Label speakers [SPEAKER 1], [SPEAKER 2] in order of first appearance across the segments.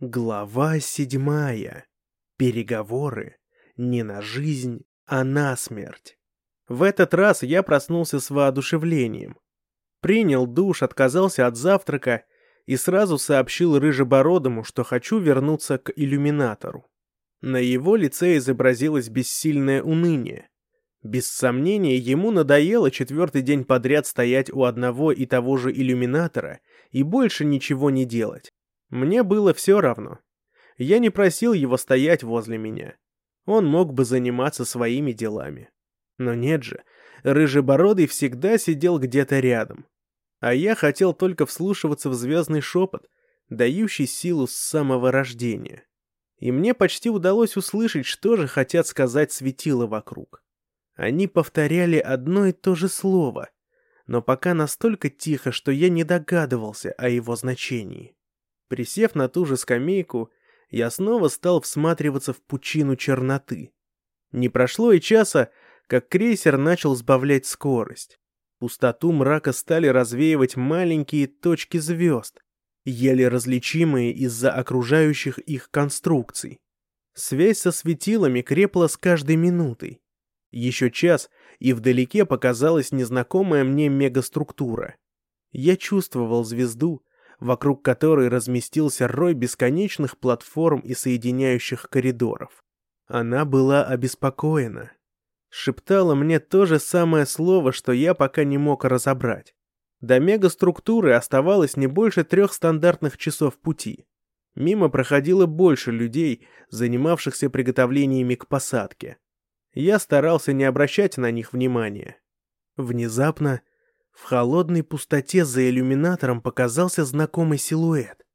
[SPEAKER 1] Глава седьмая. Переговоры не на жизнь, а на смерть. В этот раз я проснулся с воодушевлением. Принял душ, отказался от завтрака и сразу сообщил Рыжебородому, что хочу вернуться к иллюминатору. На его лице изобразилось бессильное уныние. Без сомнения, ему надоело четвертый день подряд стоять у одного и того же иллюминатора и больше ничего не делать. Мне было все равно. Я не просил его стоять возле меня. Он мог бы заниматься своими делами. Но нет же, Рыжебородый всегда сидел где-то рядом. А я хотел только вслушиваться в звездный шепот, дающий силу с самого рождения. И мне почти удалось услышать, что же хотят сказать светила вокруг. Они повторяли одно и то же слово, но пока настолько тихо, что я не догадывался о его значении. Присев на ту же скамейку, я снова стал всматриваться в пучину черноты. Не прошло и часа, как крейсер начал сбавлять скорость. Пустоту мрака стали развеивать маленькие точки звезд, еле различимые из-за окружающих их конструкций. Связь со светилами крепла с каждой минутой. Еще час, и вдалеке показалась незнакомая мне мегаструктура. Я чувствовал звезду, вокруг которой разместился рой бесконечных платформ и соединяющих коридоров. Она была обеспокоена. Шептала мне то же самое слово, что я пока не мог разобрать. До мегаструктуры оставалось не больше трех стандартных часов пути. Мимо проходило больше людей, занимавшихся приготовлениями к посадке. Я старался не обращать на них внимания. Внезапно в холодной пустоте за иллюминатором показался знакомый силуэт.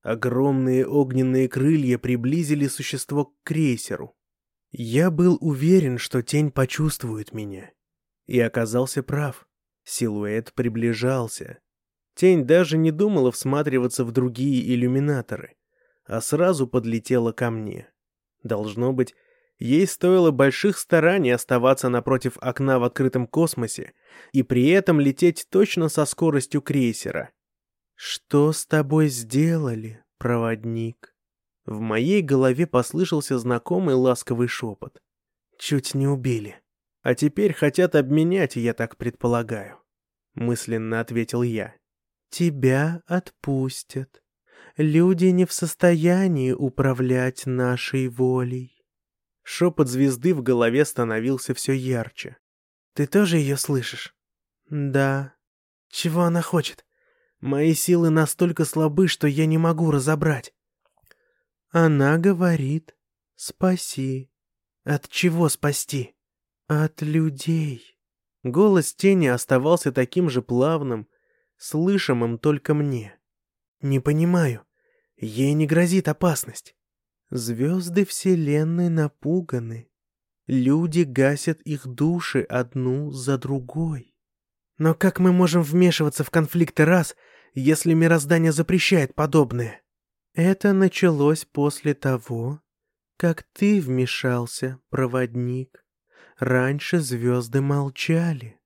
[SPEAKER 1] Огромные огненные крылья приблизили существо к крейсеру. Я был уверен, что тень почувствует меня. И оказался прав. Силуэт приближался. Тень даже не думала всматриваться в другие иллюминаторы, а сразу подлетела ко мне. Должно быть, Ей стоило больших стараний оставаться напротив окна в открытом космосе и при этом лететь точно со скоростью крейсера. «Что с тобой сделали, проводник?» В моей голове послышался знакомый ласковый шепот. «Чуть не убили. А теперь хотят обменять, я так предполагаю», — мысленно ответил я. «Тебя отпустят. Люди не в состоянии управлять нашей волей». Шепот звезды в голове становился все ярче. «Ты тоже ее слышишь?» «Да». «Чего она хочет? Мои силы настолько слабы, что я не могу разобрать». «Она говорит, спаси». «От чего спасти?» «От людей». Голос тени оставался таким же плавным, слышимым только мне. «Не понимаю. Ей не грозит опасность». Звезды Вселенной напуганы. Люди гасят их души одну за другой. Но как мы можем вмешиваться в конфликты раз, если мироздание запрещает подобное? Это началось после того, как ты вмешался, проводник. Раньше звезды молчали.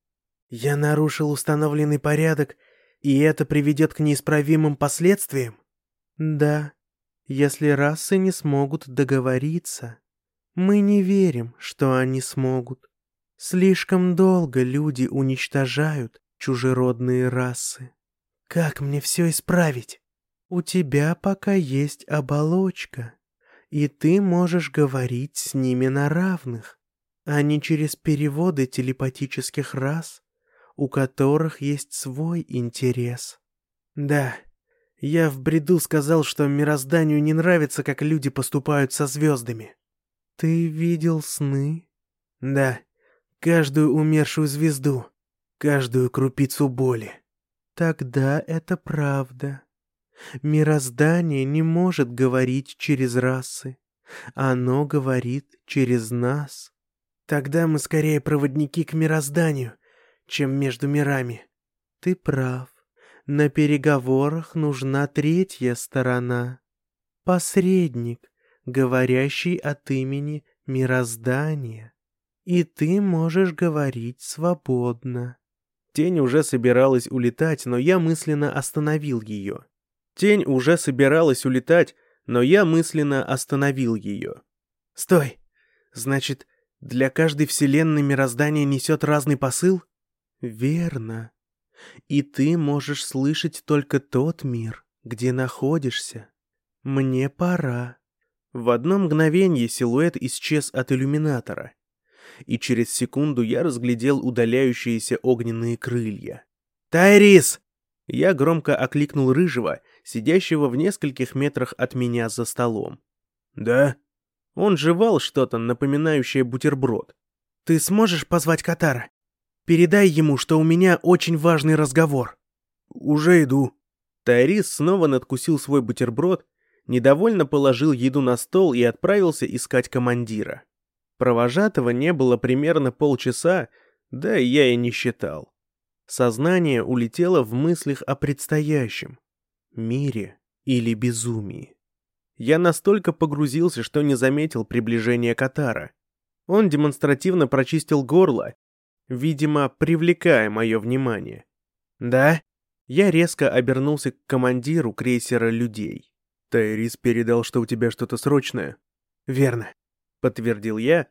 [SPEAKER 1] Я нарушил установленный порядок, и это приведет к неисправимым последствиям? Да, если расы не смогут договориться. Мы не верим, что они смогут. Слишком долго люди уничтожают чужеродные расы. Как мне все исправить? У тебя пока есть оболочка, и ты можешь говорить с ними на равных, а не через переводы телепатических рас, у которых есть свой интерес. Да, я в бреду сказал, что мирозданию не нравится, как люди поступают со звездами. Ты видел сны? Да, каждую умершую звезду, каждую крупицу боли. Тогда это правда. Мироздание не может говорить через расы. Оно говорит через нас. Тогда мы скорее проводники к мирозданию, чем между мирами. Ты прав. На переговорах нужна третья сторона. Посредник, говорящий от имени мироздания. И ты можешь говорить свободно. Тень уже собиралась улетать, но я мысленно остановил ее. Тень уже собиралась улетать, но я мысленно остановил ее. «Стой! Значит, для каждой вселенной мироздание несет разный посыл?» «Верно. И ты можешь слышать только тот мир, где находишься. Мне пора». В одно мгновение силуэт исчез от иллюминатора, и через секунду я разглядел удаляющиеся огненные крылья. «Тайрис!» Я громко окликнул Рыжего, сидящего в нескольких метрах от меня за столом.
[SPEAKER 2] «Да?»
[SPEAKER 1] Он жевал что-то, напоминающее бутерброд. «Ты сможешь позвать Катара? Передай ему, что у меня очень важный разговор».
[SPEAKER 2] «Уже иду».
[SPEAKER 1] Тайрис снова надкусил свой бутерброд, недовольно положил еду на стол и отправился искать командира. Провожатого не было примерно полчаса, да я и не считал. Сознание улетело в мыслях о предстоящем. Мире или безумии. Я настолько погрузился, что не заметил приближения Катара. Он демонстративно прочистил горло, видимо, привлекая мое внимание. «Да?» Я резко обернулся к командиру крейсера людей.
[SPEAKER 2] «Тайрис передал, что у тебя что-то срочное?»
[SPEAKER 1] «Верно», — подтвердил я,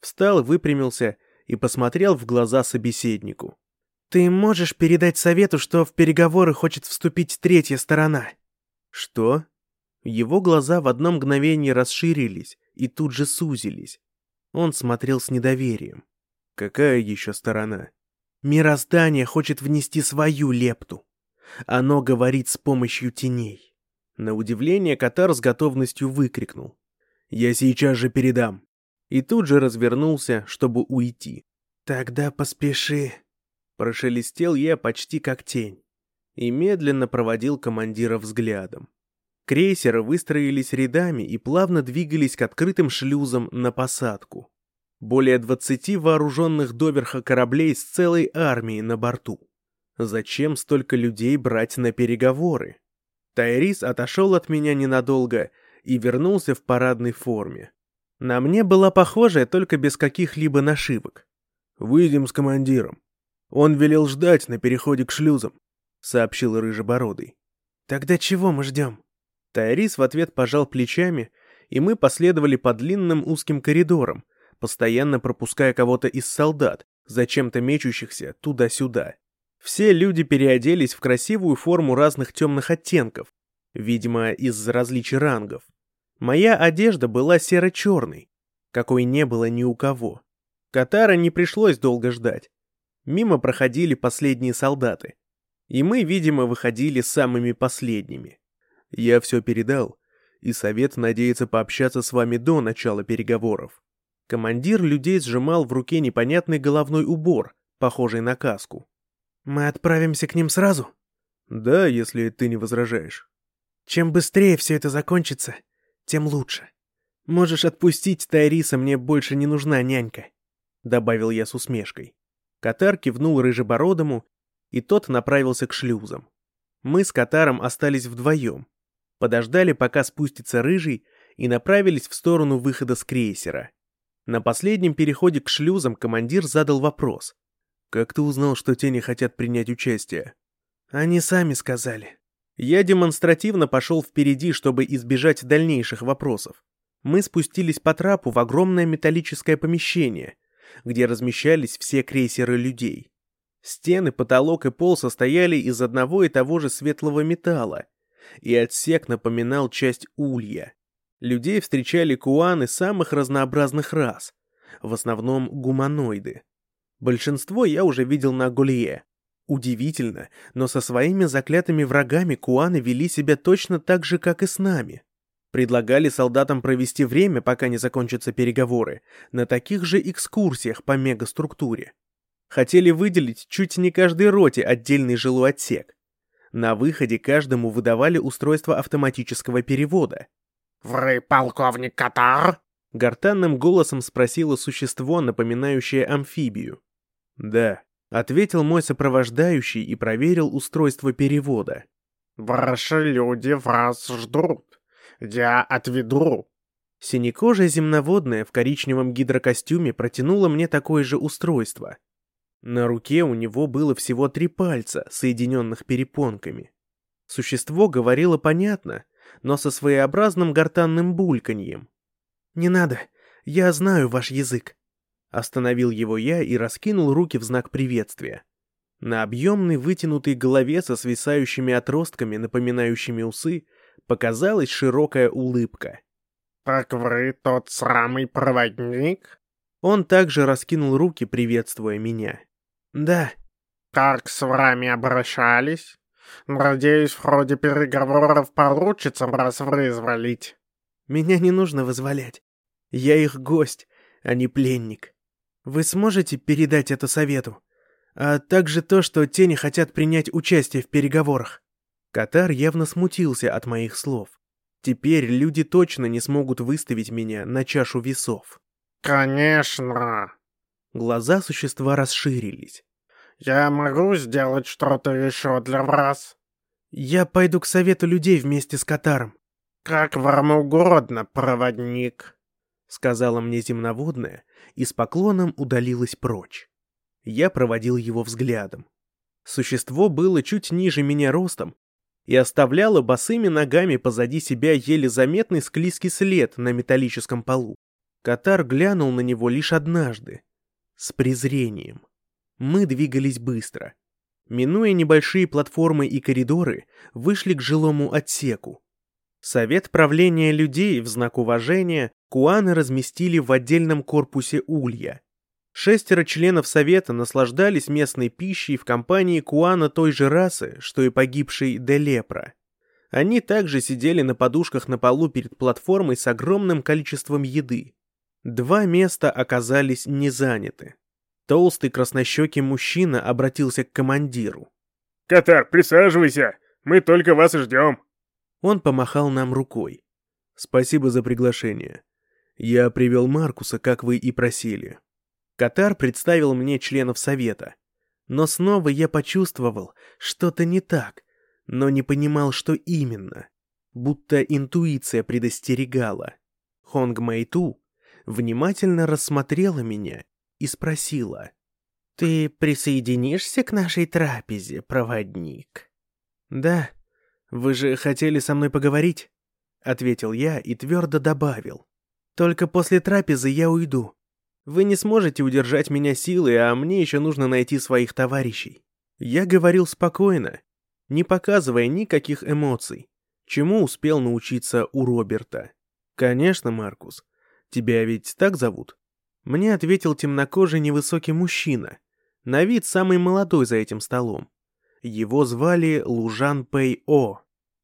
[SPEAKER 1] встал, выпрямился и посмотрел в глаза собеседнику. «Ты можешь передать совету, что в переговоры хочет вступить третья сторона?» «Что?» Его глаза в одно мгновение расширились и тут же сузились. Он смотрел с недоверием.
[SPEAKER 2] «Какая еще сторона?»
[SPEAKER 1] «Мироздание хочет внести свою лепту. Оно говорит с помощью теней». На удивление Катар с готовностью выкрикнул. «Я сейчас же передам!» И тут же развернулся, чтобы уйти. «Тогда поспеши!» Прошелестел я почти как тень и медленно проводил командира взглядом. Крейсеры выстроились рядами и плавно двигались к открытым шлюзам на посадку. Более двадцати вооруженных доверха кораблей с целой армией на борту. Зачем столько людей брать на переговоры? Тайрис отошел от меня ненадолго и вернулся в парадной форме. На мне была похожая, только без каких-либо нашивок.
[SPEAKER 2] «Выйдем с командиром», «Он велел ждать на переходе к шлюзам», — сообщил Рыжебородый.
[SPEAKER 1] «Тогда чего мы ждем?» Тайрис в ответ пожал плечами, и мы последовали по длинным узким коридорам, постоянно пропуская кого-то из солдат, зачем-то мечущихся туда-сюда. Все люди переоделись в красивую форму разных темных оттенков, видимо, из-за различий рангов. Моя одежда была серо-черной, какой не было ни у кого. Катара не пришлось долго ждать. Мимо проходили последние солдаты. И мы, видимо, выходили самыми последними.
[SPEAKER 2] Я все передал, и совет надеется пообщаться с вами до начала переговоров.
[SPEAKER 1] Командир людей сжимал в руке непонятный головной убор, похожий на каску. «Мы отправимся к ним сразу?»
[SPEAKER 2] «Да, если ты не возражаешь».
[SPEAKER 1] «Чем быстрее все это закончится, тем лучше. Можешь отпустить Тайриса, мне больше не нужна нянька», — добавил я с усмешкой. Катар кивнул рыжебородому, и тот направился к шлюзам. Мы с Катаром остались вдвоем. Подождали, пока спустится рыжий, и направились в сторону выхода с крейсера. На последнем переходе к шлюзам командир задал вопрос.
[SPEAKER 2] «Как ты узнал, что тени хотят принять участие?»
[SPEAKER 1] «Они сами сказали». Я демонстративно пошел впереди, чтобы избежать дальнейших вопросов. Мы спустились по трапу в огромное металлическое помещение — где размещались все крейсеры людей. Стены, потолок и пол состояли из одного и того же светлого металла, и отсек напоминал часть улья. Людей встречали куаны самых разнообразных рас, в основном гуманоиды. Большинство я уже видел на Гулье. Удивительно, но со своими заклятыми врагами куаны вели себя точно так же, как и с нами. Предлагали солдатам провести время, пока не закончатся переговоры, на таких же экскурсиях по мегаструктуре. Хотели выделить чуть не каждой роте отдельный жилой отсек. На выходе каждому выдавали устройство автоматического перевода.
[SPEAKER 3] «Вы полковник Катар?»
[SPEAKER 1] Гортанным голосом спросило существо, напоминающее амфибию. «Да», — ответил мой сопровождающий и проверил устройство перевода.
[SPEAKER 3] «Ваши люди вас ждут. Я отведу».
[SPEAKER 1] Синекожая земноводная в коричневом гидрокостюме протянула мне такое же устройство. На руке у него было всего три пальца, соединенных перепонками. Существо говорило понятно, но со своеобразным гортанным бульканьем. «Не надо, я знаю ваш язык». Остановил его я и раскинул руки в знак приветствия. На объемной вытянутой голове со свисающими отростками, напоминающими усы, показалась широкая улыбка.
[SPEAKER 3] «Так вы тот самый проводник?»
[SPEAKER 1] Он также раскинул руки, приветствуя меня. «Да».
[SPEAKER 3] «Как с вами обращались? Надеюсь, в ходе переговоров получится вас вызволить».
[SPEAKER 1] «Меня не нужно вызволять. Я их гость, а не пленник. Вы сможете передать это совету?» а также то, что те не хотят принять участие в переговорах. Катар явно смутился от моих слов. Теперь люди точно не смогут выставить меня на чашу весов.
[SPEAKER 3] «Конечно!»
[SPEAKER 1] Глаза существа расширились.
[SPEAKER 3] «Я могу сделать что-то еще для вас?»
[SPEAKER 1] «Я пойду к совету людей вместе с Катаром».
[SPEAKER 3] «Как вам угодно, проводник», —
[SPEAKER 1] сказала мне земноводная и с поклоном удалилась прочь. Я проводил его взглядом. Существо было чуть ниже меня ростом и оставляло босыми ногами позади себя еле заметный склизкий след на металлическом полу. Катар глянул на него лишь однажды, с презрением. Мы двигались быстро. Минуя небольшие платформы и коридоры, вышли к жилому отсеку. Совет правления людей в знак уважения Куаны разместили в отдельном корпусе улья. Шестеро членов Совета наслаждались местной пищей в компании Куана той же расы, что и погибший Делепра. Они также сидели на подушках на полу перед платформой с огромным количеством еды. Два места оказались не заняты. Толстый краснощекий мужчина обратился к командиру.
[SPEAKER 2] «Катар, присаживайся! Мы только вас и ждем!»
[SPEAKER 1] Он помахал нам рукой. «Спасибо за приглашение. Я привел Маркуса, как вы и просили. Катар представил мне членов совета. Но снова я почувствовал, что-то не так, но не понимал, что именно. Будто интуиция предостерегала. Хонг Мэйту внимательно рассмотрела меня и спросила. «Ты присоединишься к нашей трапезе, проводник?» «Да. Вы же хотели со мной поговорить?» — ответил я и твердо добавил. «Только после трапезы я уйду. Вы не сможете удержать меня силой, а мне еще нужно найти своих товарищей. Я говорил спокойно, не показывая никаких эмоций, чему успел научиться у Роберта. «Конечно, Маркус. Тебя ведь так зовут?» Мне ответил темнокожий невысокий мужчина, на вид самый молодой за этим столом. Его звали Лужан Пэй О.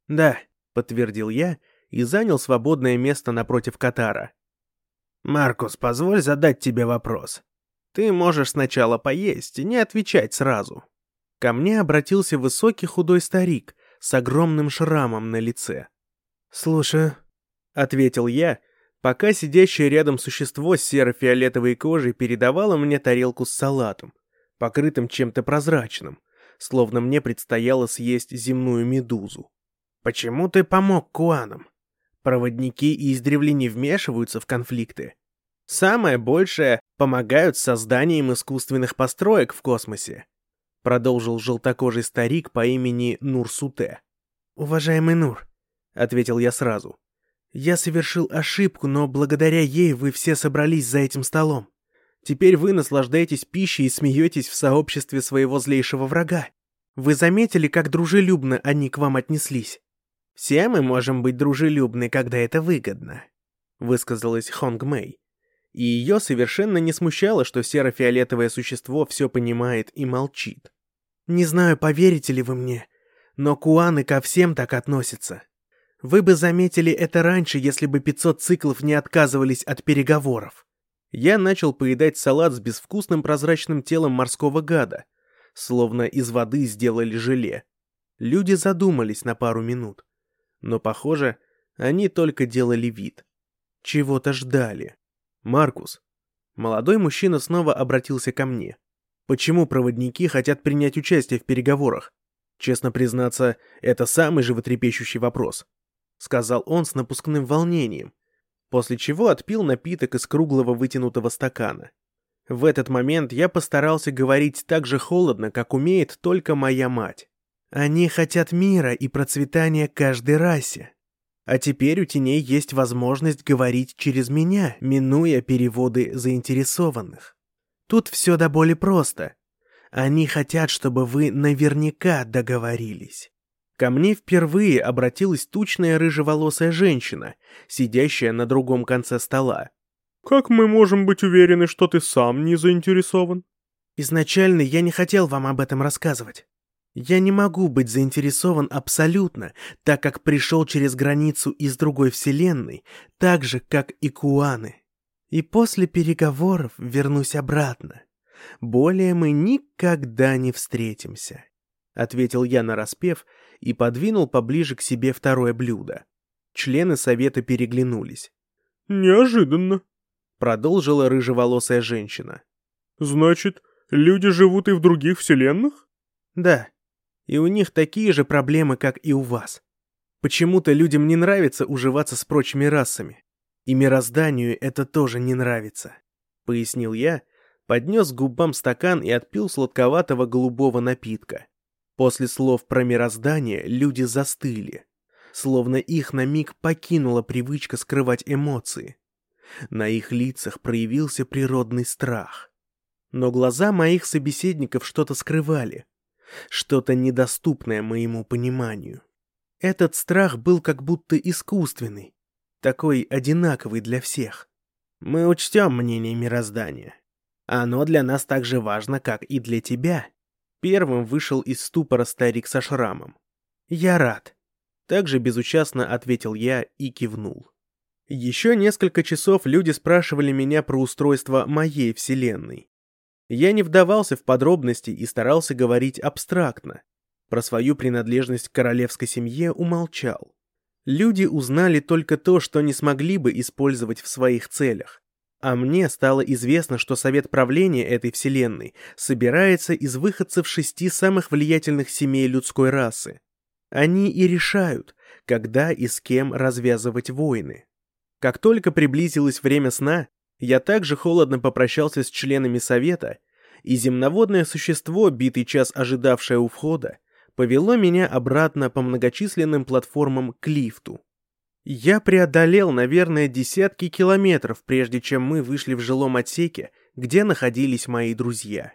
[SPEAKER 1] «Да», — подтвердил я и занял свободное место напротив Катара. «Маркус, позволь задать тебе вопрос. Ты можешь сначала поесть и не отвечать сразу». Ко мне обратился высокий худой старик с огромным шрамом на лице. «Слушаю», — ответил я, пока сидящее рядом существо с серо-фиолетовой кожей передавало мне тарелку с салатом, покрытым чем-то прозрачным, словно мне предстояло съесть земную медузу. «Почему ты помог Куанам?» Проводники издревле не вмешиваются в конфликты. Самое большее помогают с созданием искусственных построек в космосе. Продолжил желтокожий старик по имени Нурсуте. «Уважаемый Нур», — ответил я сразу, — «я совершил ошибку, но благодаря ей вы все собрались за этим столом. Теперь вы наслаждаетесь пищей и смеетесь в сообществе своего злейшего врага. Вы заметили, как дружелюбно они к вам отнеслись? «Все мы можем быть дружелюбны, когда это выгодно», — высказалась Хонг Мэй. И ее совершенно не смущало, что серо-фиолетовое существо все понимает и молчит. «Не знаю, поверите ли вы мне, но куаны ко всем так относятся. Вы бы заметили это раньше, если бы 500 циклов не отказывались от переговоров». Я начал поедать салат с безвкусным прозрачным телом морского гада, словно из воды сделали желе. Люди задумались на пару минут но, похоже, они только делали вид. чего-то ждали. Маркус. Молодой мужчина снова обратился ко мне. Почему проводники хотят принять участие в переговорах? Честно признаться, это самый животрепещущий вопрос. Сказал он с напускным волнением, после чего отпил напиток из круглого вытянутого стакана. В этот момент я постарался говорить так же холодно, как умеет только моя мать. Они хотят мира и процветания каждой расе. А теперь у теней есть возможность говорить через меня, минуя переводы заинтересованных. Тут все до боли просто. Они хотят, чтобы вы наверняка договорились. Ко мне впервые обратилась тучная рыжеволосая женщина, сидящая на другом конце стола.
[SPEAKER 2] «Как мы можем быть уверены, что ты сам не заинтересован?»
[SPEAKER 1] «Изначально я не хотел вам об этом рассказывать. Я не могу быть заинтересован абсолютно, так как пришел через границу из другой вселенной, так же, как и Куаны. И после переговоров вернусь обратно. Более мы никогда не встретимся», — ответил я нараспев и подвинул поближе к себе второе блюдо. Члены совета переглянулись.
[SPEAKER 2] «Неожиданно», —
[SPEAKER 1] продолжила рыжеволосая женщина.
[SPEAKER 2] «Значит, люди живут и в других вселенных?»
[SPEAKER 1] «Да, и у них такие же проблемы, как и у вас. Почему-то людям не нравится уживаться с прочими расами. И мирозданию это тоже не нравится», — пояснил я, поднес к губам стакан и отпил сладковатого голубого напитка. После слов про мироздание люди застыли, словно их на миг покинула привычка скрывать эмоции. На их лицах проявился природный страх. Но глаза моих собеседников что-то скрывали, что-то недоступное моему пониманию. Этот страх был как будто искусственный, такой одинаковый для всех. Мы учтем мнение мироздания. Оно для нас так же важно, как и для тебя. Первым вышел из ступора старик со шрамом. «Я рад», — также безучастно ответил я и кивнул. Еще несколько часов люди спрашивали меня про устройство моей вселенной. Я не вдавался в подробности и старался говорить абстрактно. Про свою принадлежность к королевской семье умолчал. Люди узнали только то, что не смогли бы использовать в своих целях. А мне стало известно, что совет правления этой вселенной собирается из выходцев шести самых влиятельных семей людской расы. Они и решают, когда и с кем развязывать войны. Как только приблизилось время сна, я также холодно попрощался с членами совета, и земноводное существо, битый час ожидавшее у входа, повело меня обратно по многочисленным платформам к лифту. Я преодолел, наверное, десятки километров, прежде чем мы вышли в жилом отсеке, где находились мои друзья.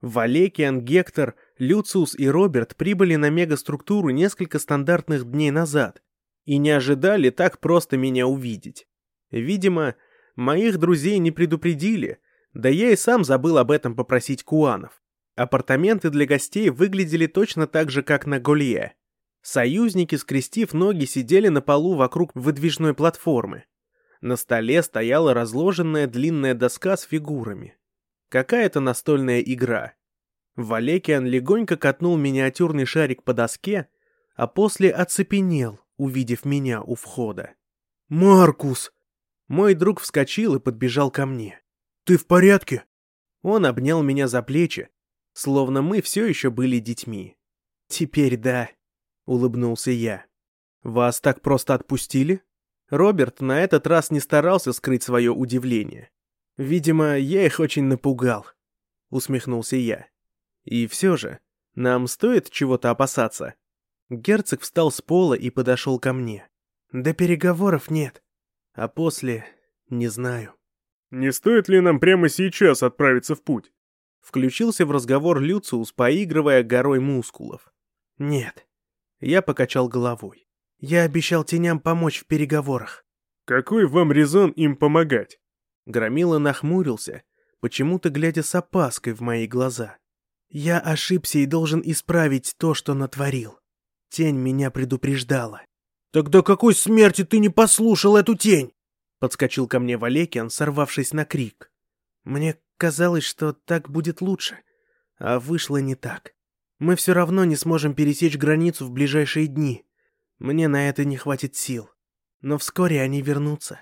[SPEAKER 1] Валекиан, Гектор, Люциус и Роберт прибыли на мегаструктуру несколько стандартных дней назад и не ожидали так просто меня увидеть. Видимо, моих друзей не предупредили, да я и сам забыл об этом попросить куанов. Апартаменты для гостей выглядели точно так же, как на Голье. Союзники, скрестив ноги, сидели на полу вокруг выдвижной платформы. На столе стояла разложенная длинная доска с фигурами. Какая-то настольная игра. Валекиан легонько катнул миниатюрный шарик по доске, а после оцепенел, увидев меня у входа.
[SPEAKER 2] «Маркус!»
[SPEAKER 1] Мой друг вскочил и подбежал ко мне.
[SPEAKER 2] «Ты в порядке?»
[SPEAKER 1] Он обнял меня за плечи, словно мы все еще были детьми. «Теперь да», — улыбнулся я. «Вас так просто отпустили?» Роберт на этот раз не старался скрыть свое удивление. «Видимо, я их очень напугал», — усмехнулся я. «И все же, нам стоит чего-то опасаться?» Герцог встал с пола и подошел ко мне. «До переговоров нет. А после... не знаю».
[SPEAKER 2] «Не стоит ли нам прямо сейчас отправиться в путь?»
[SPEAKER 1] Включился в разговор Люциус, поигрывая горой мускулов. «Нет, я покачал головой. Я обещал теням помочь в переговорах.
[SPEAKER 2] Какой вам резон им помогать?
[SPEAKER 1] Громила нахмурился, почему-то глядя с опаской в мои глаза. Я ошибся и должен исправить то, что натворил. Тень меня предупреждала.
[SPEAKER 2] «Тогда какой смерти ты не послушал эту тень?»
[SPEAKER 1] Подскочил ко мне Валекиан, сорвавшись на крик. Мне казалось, что так будет лучше, а вышло не так. Мы все равно не сможем пересечь границу в ближайшие дни. Мне на это не хватит сил. Но вскоре они вернутся.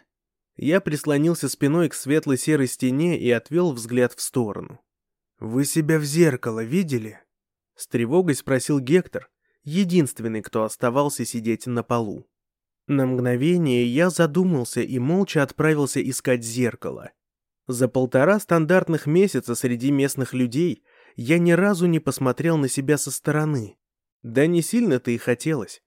[SPEAKER 1] Я прислонился спиной к светлой серой стене и отвел взгляд в сторону.
[SPEAKER 2] «Вы себя в зеркало видели?»
[SPEAKER 1] С тревогой спросил Гектор, единственный, кто оставался сидеть на полу. На мгновение я задумался и молча отправился искать зеркало. За полтора стандартных месяца среди местных людей я ни разу не посмотрел на себя со стороны. Да не сильно-то и хотелось.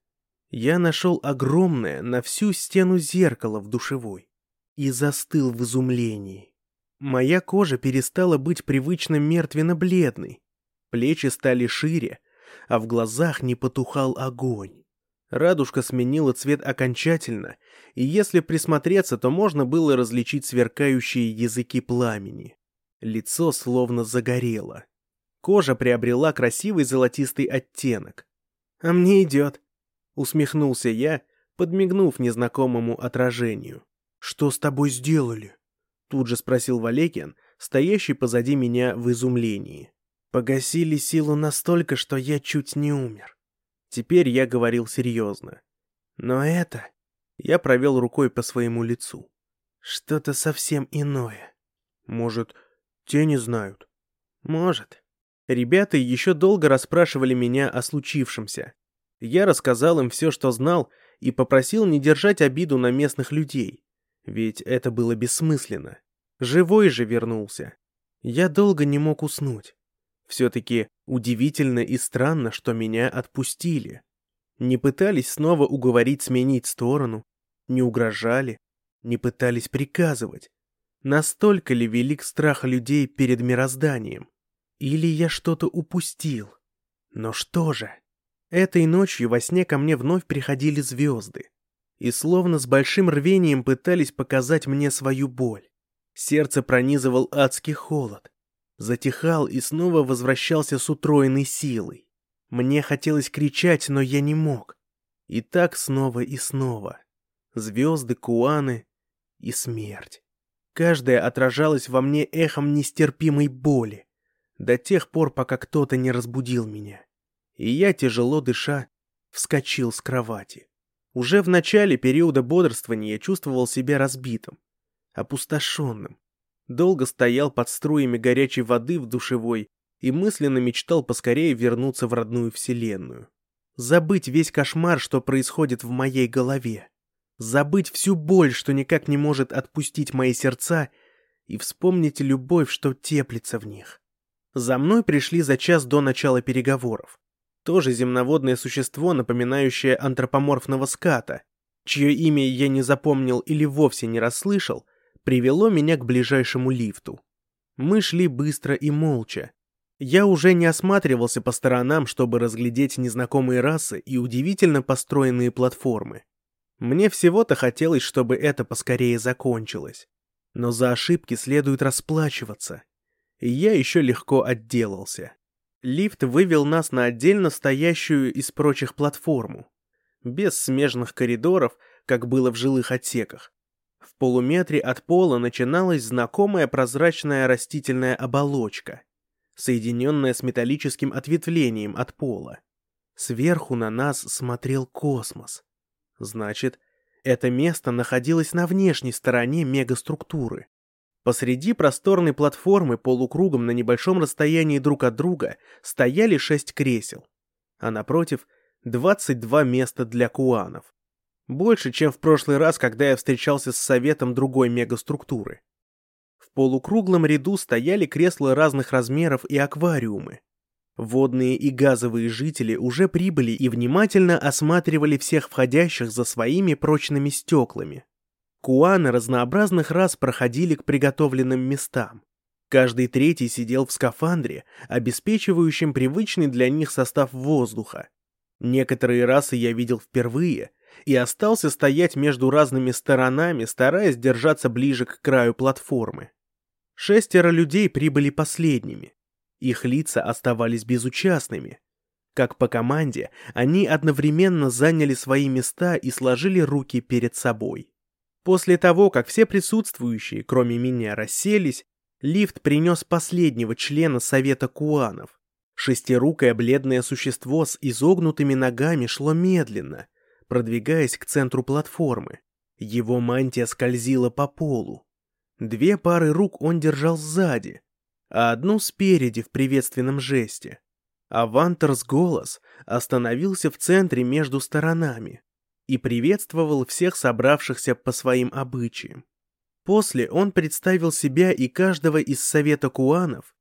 [SPEAKER 1] Я нашел огромное на всю стену зеркало в душевой и застыл в изумлении. Моя кожа перестала быть привычно мертвенно-бледной, плечи стали шире, а в глазах не потухал огонь. Радужка сменила цвет окончательно, и если присмотреться, то можно было различить сверкающие языки пламени. Лицо словно загорело. Кожа приобрела красивый золотистый оттенок. «А мне идет», — усмехнулся я, подмигнув незнакомому отражению.
[SPEAKER 2] «Что с тобой сделали?»
[SPEAKER 1] Тут же спросил Валекиан, стоящий позади меня в изумлении. Погасили силу настолько, что я чуть не умер. Теперь я говорил серьезно. Но это... Я провел рукой по своему лицу. Что-то совсем иное.
[SPEAKER 2] Может, те не знают?
[SPEAKER 1] Может. Ребята еще долго расспрашивали меня о случившемся. Я рассказал им все, что знал, и попросил не держать обиду на местных людей. Ведь это было бессмысленно. Живой же вернулся. Я долго не мог уснуть. Все-таки удивительно и странно, что меня отпустили. Не пытались снова уговорить сменить сторону, не угрожали, не пытались приказывать. Настолько ли велик страх людей перед мирозданием? Или я что-то упустил? Но что же? Этой ночью во сне ко мне вновь приходили звезды и словно с большим рвением пытались показать мне свою боль. Сердце пронизывал адский холод. Затихал и снова возвращался с утроенной силой. Мне хотелось кричать, но я не мог. И так снова и снова. Звезды, куаны и смерть. Каждая отражалась во мне эхом нестерпимой боли. До тех пор, пока кто-то не разбудил меня. И я, тяжело дыша, вскочил с кровати. Уже в начале периода бодрствования я чувствовал себя разбитым, опустошенным. Долго стоял под струями горячей воды в душевой и мысленно мечтал поскорее вернуться в родную вселенную. Забыть весь кошмар, что происходит в моей голове. Забыть всю боль, что никак не может отпустить мои сердца, и вспомнить любовь, что теплится в них. За мной пришли за час до начала переговоров тоже земноводное существо, напоминающее антропоморфного ската, чье имя я не запомнил или вовсе не расслышал, привело меня к ближайшему лифту. Мы шли быстро и молча. Я уже не осматривался по сторонам, чтобы разглядеть незнакомые расы и удивительно построенные платформы. Мне всего-то хотелось, чтобы это поскорее закончилось. Но за ошибки следует расплачиваться. Я еще легко отделался. Лифт вывел нас на отдельно стоящую из прочих платформу. Без смежных коридоров, как было в жилых отсеках. В полуметре от пола начиналась знакомая прозрачная растительная оболочка, соединенная с металлическим ответвлением от пола. Сверху на нас смотрел космос. Значит, это место находилось на внешней стороне мегаструктуры. Посреди просторной платформы полукругом на небольшом расстоянии друг от друга стояли шесть кресел, а напротив 22 места для куанов. Больше, чем в прошлый раз, когда я встречался с советом другой мегаструктуры. В полукруглом ряду стояли кресла разных размеров и аквариумы. Водные и газовые жители уже прибыли и внимательно осматривали всех входящих за своими прочными стеклами. Куаны разнообразных рас проходили к приготовленным местам. Каждый третий сидел в скафандре, обеспечивающем привычный для них состав воздуха. Некоторые расы я видел впервые и остался стоять между разными сторонами, стараясь держаться ближе к краю платформы. Шестеро людей прибыли последними. Их лица оставались безучастными. Как по команде, они одновременно заняли свои места и сложили руки перед собой. После того, как все присутствующие, кроме меня, расселись, лифт принес последнего члена Совета Куанов. Шестирукое бледное существо с изогнутыми ногами шло медленно, продвигаясь к центру платформы. Его мантия скользила по полу. Две пары рук он держал сзади, а одну спереди в приветственном жесте. А голос остановился в центре между сторонами и приветствовал всех собравшихся по своим обычаям. После он представил себя и каждого из совета куанов,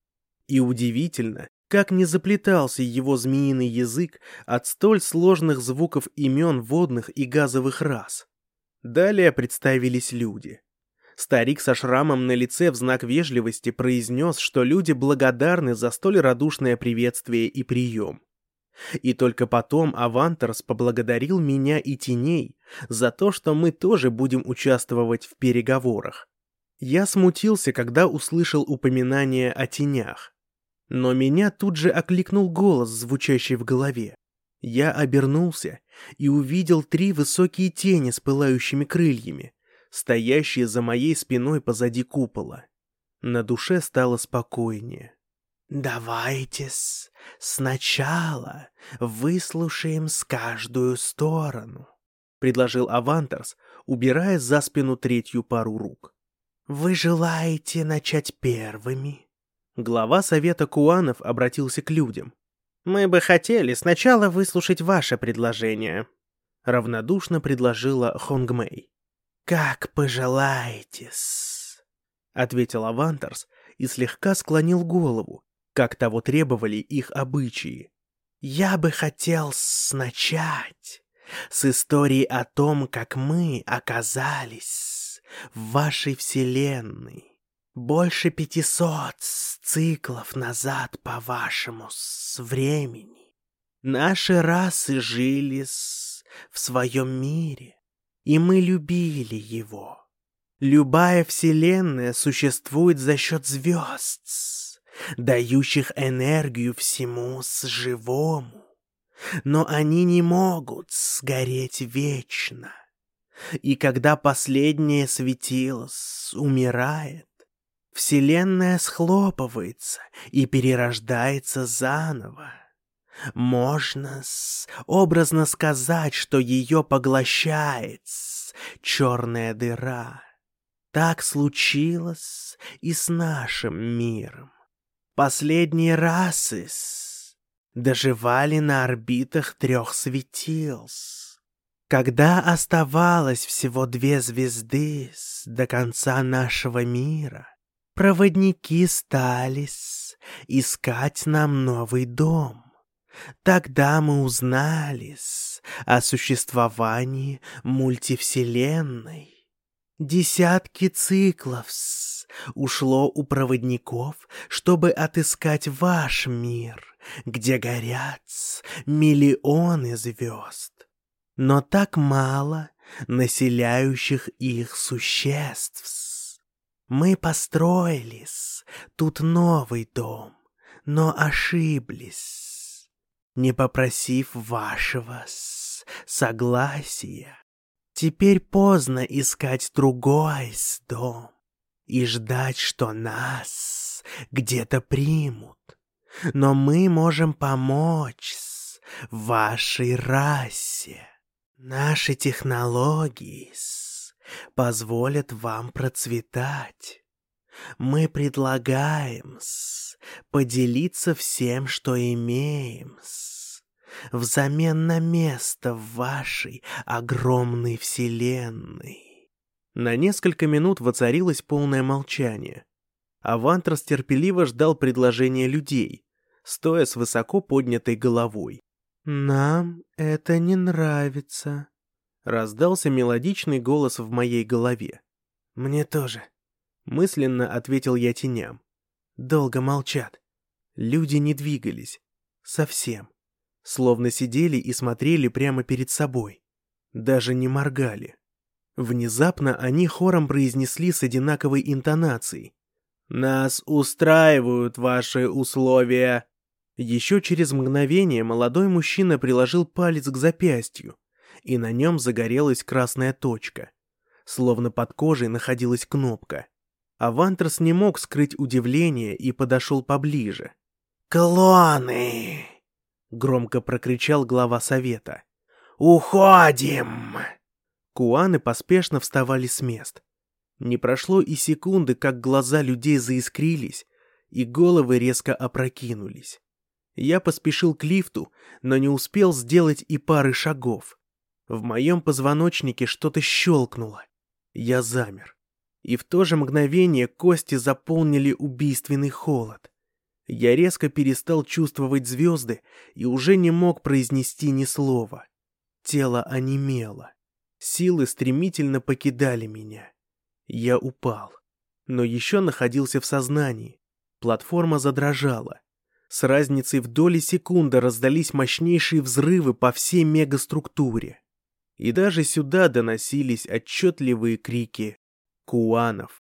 [SPEAKER 1] и удивительно, как не заплетался его змеиный язык от столь сложных звуков имен водных и газовых рас. Далее представились люди. Старик со шрамом на лице в знак вежливости произнес, что люди благодарны за столь радушное приветствие и прием. И только потом Авантерс поблагодарил меня и теней за то, что мы тоже будем участвовать в переговорах. Я смутился, когда услышал упоминание о тенях. Но меня тут же окликнул голос, звучащий в голове. Я обернулся и увидел три высокие тени с пылающими крыльями, стоящие за моей спиной позади купола. На душе стало спокойнее. «Давайте-с сначала выслушаем с каждую сторону», — предложил Авантерс, убирая за спину третью пару рук. «Вы желаете начать первыми?» Глава Совета Куанов обратился к людям. «Мы бы хотели сначала выслушать ваше предложение», — равнодушно предложила Хонгмэй. «Как пожелаете-с», — ответил Авантерс и слегка склонил голову, как того требовали их обычаи. «Я бы хотел начать с истории о том, как мы оказались в вашей вселенной. Больше пятисот циклов назад, по-вашему, с времени. Наши расы жили в своем мире, и мы любили его. Любая вселенная существует за счет звезд, дающих энергию всему живому. Но они не могут сгореть вечно. И когда последнее светило умирает, Вселенная схлопывается и перерождается заново. Можно образно сказать, что ее поглощает черная дыра. Так случилось и с нашим миром. Последние расы доживали на орбитах трех светил. Когда оставалось всего две звезды до конца нашего мира, проводники стали искать нам новый дом. Тогда мы узнали о существовании мультивселенной. Десятки циклов ушло у проводников, чтобы отыскать ваш мир, где горят миллионы звезд. Но так мало населяющих их существ. Мы построились тут новый дом, но ошиблись, не попросив вашего согласия. Теперь поздно искать другой дом и ждать, что нас где-то примут. Но мы можем помочь вашей расе. Наши технологии позволят вам процветать. Мы предлагаем поделиться всем, что имеем взамен на место в вашей огромной вселенной. На несколько минут воцарилось полное молчание. Авантрас терпеливо ждал предложения людей, стоя с высоко поднятой головой. «Нам это не нравится», — раздался мелодичный голос в моей голове. «Мне тоже», — мысленно ответил я теням. «Долго молчат. Люди не двигались. Совсем словно сидели и смотрели прямо перед собой. Даже не моргали. Внезапно они хором произнесли с одинаковой интонацией. «Нас устраивают ваши условия!» Еще через мгновение молодой мужчина приложил палец к запястью, и на нем загорелась красная точка. Словно под кожей находилась кнопка. Авантерс не мог скрыть удивление и подошел поближе. «Клоны!» Громко прокричал глава совета. «Уходим!» Куаны поспешно вставали с мест. Не прошло и секунды, как глаза людей заискрились, и головы резко опрокинулись. Я поспешил к лифту, но не успел сделать и пары шагов. В моем позвоночнике что-то щелкнуло. Я замер. И в то же мгновение кости заполнили убийственный холод. Я резко перестал чувствовать звезды и уже не мог произнести ни слова. Тело онемело. Силы стремительно покидали меня. Я упал. Но еще находился в сознании. Платформа задрожала. С разницей в доли секунды раздались мощнейшие взрывы по всей мегаструктуре. И даже сюда доносились отчетливые крики куанов.